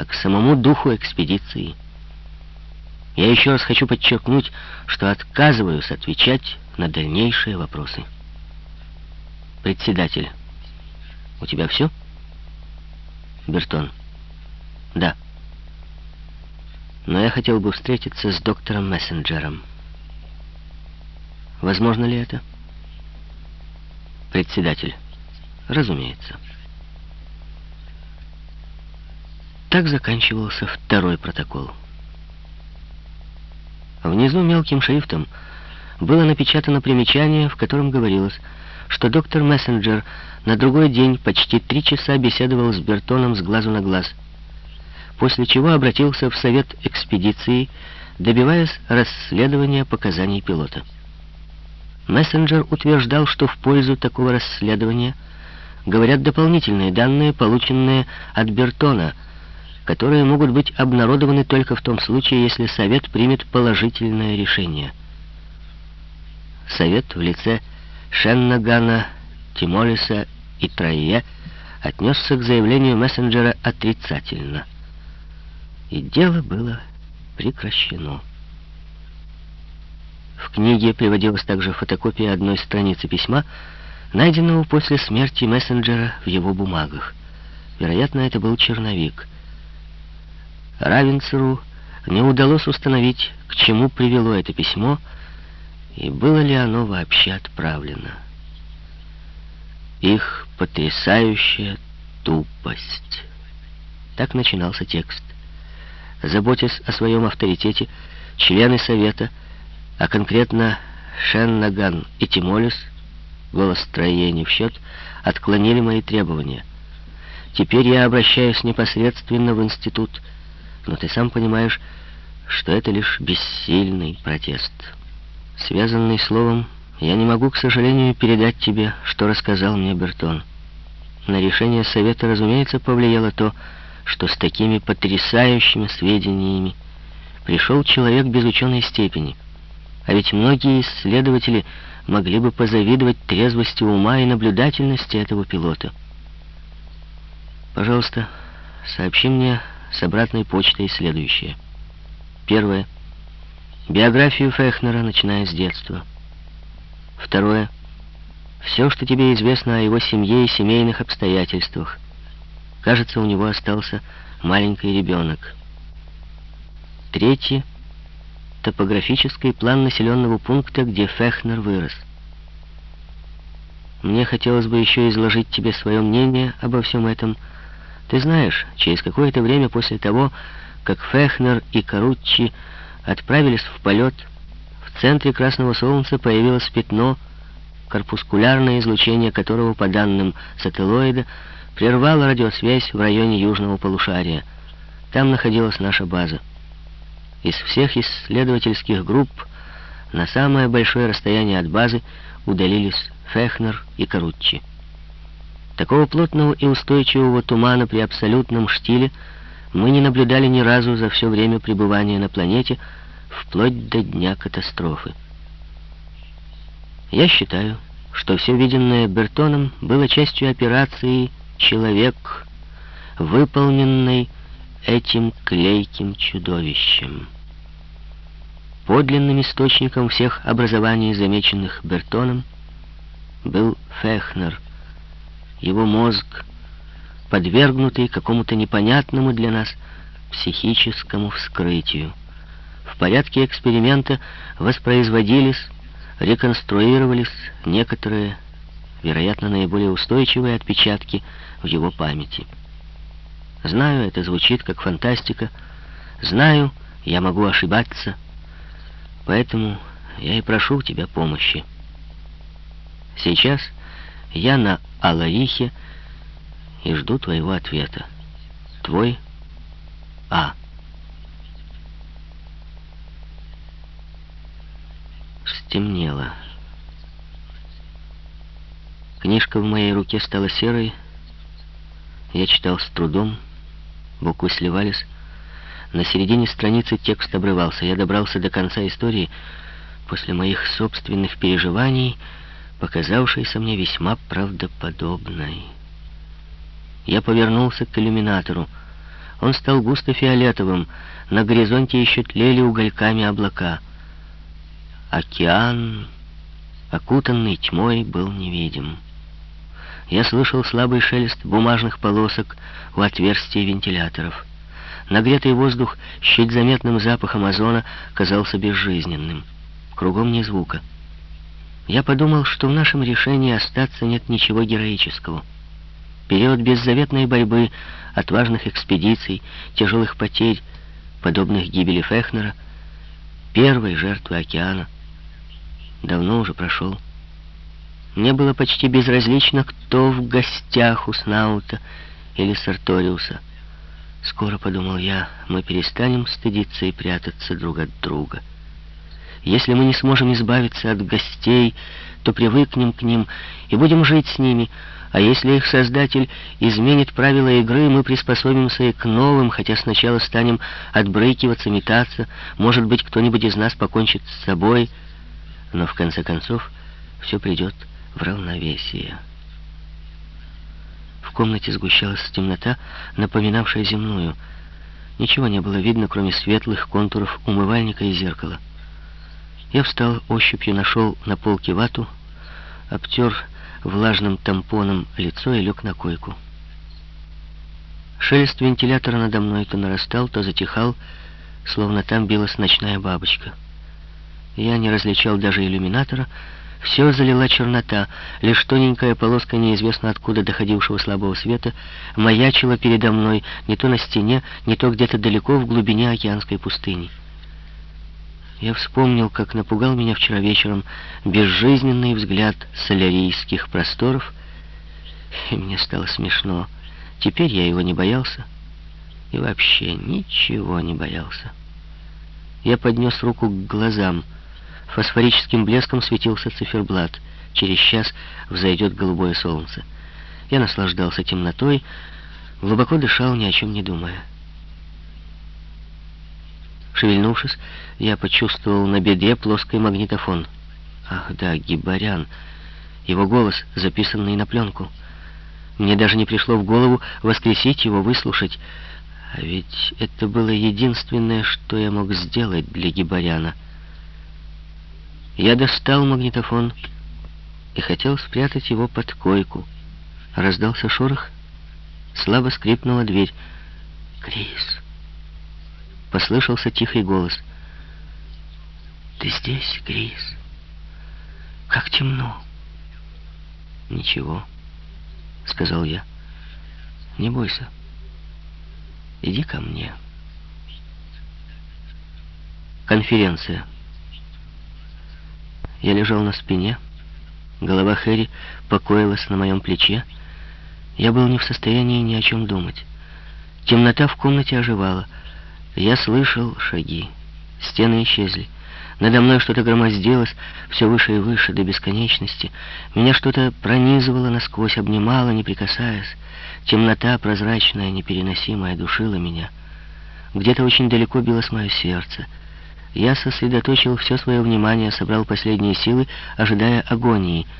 а к самому духу экспедиции. Я еще раз хочу подчеркнуть, что отказываюсь отвечать на дальнейшие вопросы. Председатель, у тебя все? Бертон. Да. Но я хотел бы встретиться с доктором Мессенджером. Возможно ли это? Председатель. Разумеется. Так заканчивался второй протокол. Внизу мелким шрифтом было напечатано примечание, в котором говорилось, что доктор Мессенджер на другой день почти три часа беседовал с Бертоном с глазу на глаз, после чего обратился в совет экспедиции, добиваясь расследования показаний пилота. Мессенджер утверждал, что в пользу такого расследования говорят дополнительные данные, полученные от Бертона, которые могут быть обнародованы только в том случае, если Совет примет положительное решение. Совет в лице Шеннагана, Тимолиса и Трае отнесся к заявлению мессенджера отрицательно. И дело было прекращено. В книге приводилась также фотокопия одной страницы письма, найденного после смерти мессенджера в его бумагах. Вероятно, это был черновик. Равенцеру не удалось установить, к чему привело это письмо и было ли оно вообще отправлено. Их потрясающая тупость. Так начинался текст. Заботясь о своем авторитете, члены Совета, а конкретно Шеннаган и Тимолис, голос строения в счет, отклонили мои требования. Теперь я обращаюсь непосредственно в институт, но ты сам понимаешь, что это лишь бессильный протест. Связанный словом, я не могу, к сожалению, передать тебе, что рассказал мне Бертон. На решение совета, разумеется, повлияло то, что с такими потрясающими сведениями пришел человек без ученой степени. А ведь многие исследователи могли бы позавидовать трезвости ума и наблюдательности этого пилота. Пожалуйста, сообщи мне с обратной почтой следующее. Первое. Биографию Фехнера, начиная с детства. Второе. Все, что тебе известно о его семье и семейных обстоятельствах. Кажется, у него остался маленький ребенок. Третье. Топографический план населенного пункта, где Фехнер вырос. Мне хотелось бы еще изложить тебе свое мнение обо всем этом, ты знаешь, через какое-то время после того, как Фехнер и Каруччи отправились в полет, в центре Красного Солнца появилось пятно, корпускулярное излучение которого, по данным сателлоида, прервало радиосвязь в районе южного полушария. Там находилась наша база. Из всех исследовательских групп на самое большое расстояние от базы удалились Фехнер и Каруччи. Такого плотного и устойчивого тумана при абсолютном штиле мы не наблюдали ни разу за все время пребывания на планете, вплоть до дня катастрофы. Я считаю, что все виденное Бертоном было частью операции «Человек», выполненной этим клейким чудовищем. Подлинным источником всех образований, замеченных Бертоном, был Фехнер — его мозг, подвергнутый какому-то непонятному для нас психическому вскрытию. В порядке эксперимента воспроизводились, реконструировались некоторые, вероятно, наиболее устойчивые отпечатки в его памяти. Знаю, это звучит как фантастика, знаю, я могу ошибаться, поэтому я и прошу у тебя помощи. Сейчас я на Аларихе и жду твоего ответа. Твой А. Стемнело. Книжка в моей руке стала серой. Я читал с трудом. Буквы сливались. На середине страницы текст обрывался. Я добрался до конца истории после моих собственных переживаний — показавшейся мне весьма правдоподобной. Я повернулся к иллюминатору. Он стал густо фиолетовым, на горизонте еще тлели угольками облака. Океан, окутанный тьмой, был невидим. Я слышал слабый шелест бумажных полосок у отверстий вентиляторов. Нагретый воздух с чуть заметным запахом озона казался безжизненным. Кругом ни звука. Я подумал, что в нашем решении остаться нет ничего героического. Период беззаветной борьбы, отважных экспедиций, тяжелых потерь, подобных гибели Фехнера, первой жертвы океана, давно уже прошел. Мне было почти безразлично, кто в гостях у Снаута или Сарториуса. Скоро, подумал я, мы перестанем стыдиться и прятаться друг от друга. Если мы не сможем избавиться от гостей, то привыкнем к ним и будем жить с ними, а если их создатель изменит правила игры, мы приспособимся и к новым, хотя сначала станем отбрыкиваться, метаться, может быть, кто-нибудь из нас покончит с собой, но в конце концов все придет в равновесие. В комнате сгущалась темнота, напоминавшая земную. Ничего не было видно, кроме светлых контуров умывальника и зеркала. Я встал, ощупью нашел на полке вату, обтер влажным тампоном лицо и лег на койку. Шелест вентилятора надо мной то нарастал, то затихал, словно там билась ночная бабочка. Я не различал даже иллюминатора, все залила чернота, лишь тоненькая полоска неизвестно откуда доходившего слабого света маячила передо мной не то на стене, не то где-то далеко в глубине океанской пустыни. Я вспомнил, как напугал меня вчера вечером безжизненный взгляд солярийских просторов, и мне стало смешно. Теперь я его не боялся и вообще ничего не боялся. Я поднес руку к глазам — Фосфорическим блеском светился циферблат. Через час взойдет голубое солнце. Я наслаждался темнотой, глубоко дышал, ни о чем не думая. Шевельнувшись, я почувствовал на бедре плоский магнитофон. Ах да, Гибарян. Его голос, записанный на пленку. Мне даже не пришло в голову воскресить его, выслушать. А ведь это было единственное, что я мог сделать для Гибаряна — я достал магнитофон и хотел спрятать его под койку. Раздался шорох, слабо скрипнула дверь. «Крис!» Послышался тихий голос. «Ты здесь, Крис? Как темно!» «Ничего», — сказал я. «Не бойся. Иди ко мне». Конференция. Я лежал на спине, голова Хэри покоилась на моем плече. Я был не в состоянии ни о чем думать. Темнота в комнате оживала. Я слышал шаги. Стены исчезли. Надо мной что-то громоздилось, все выше и выше, до бесконечности. Меня что-то пронизывало насквозь, обнимало, не прикасаясь. Темнота, прозрачная, непереносимая, душила меня. Где-то очень далеко билось мое сердце — я сосредоточил все свое внимание, собрал последние силы, ожидая агонии —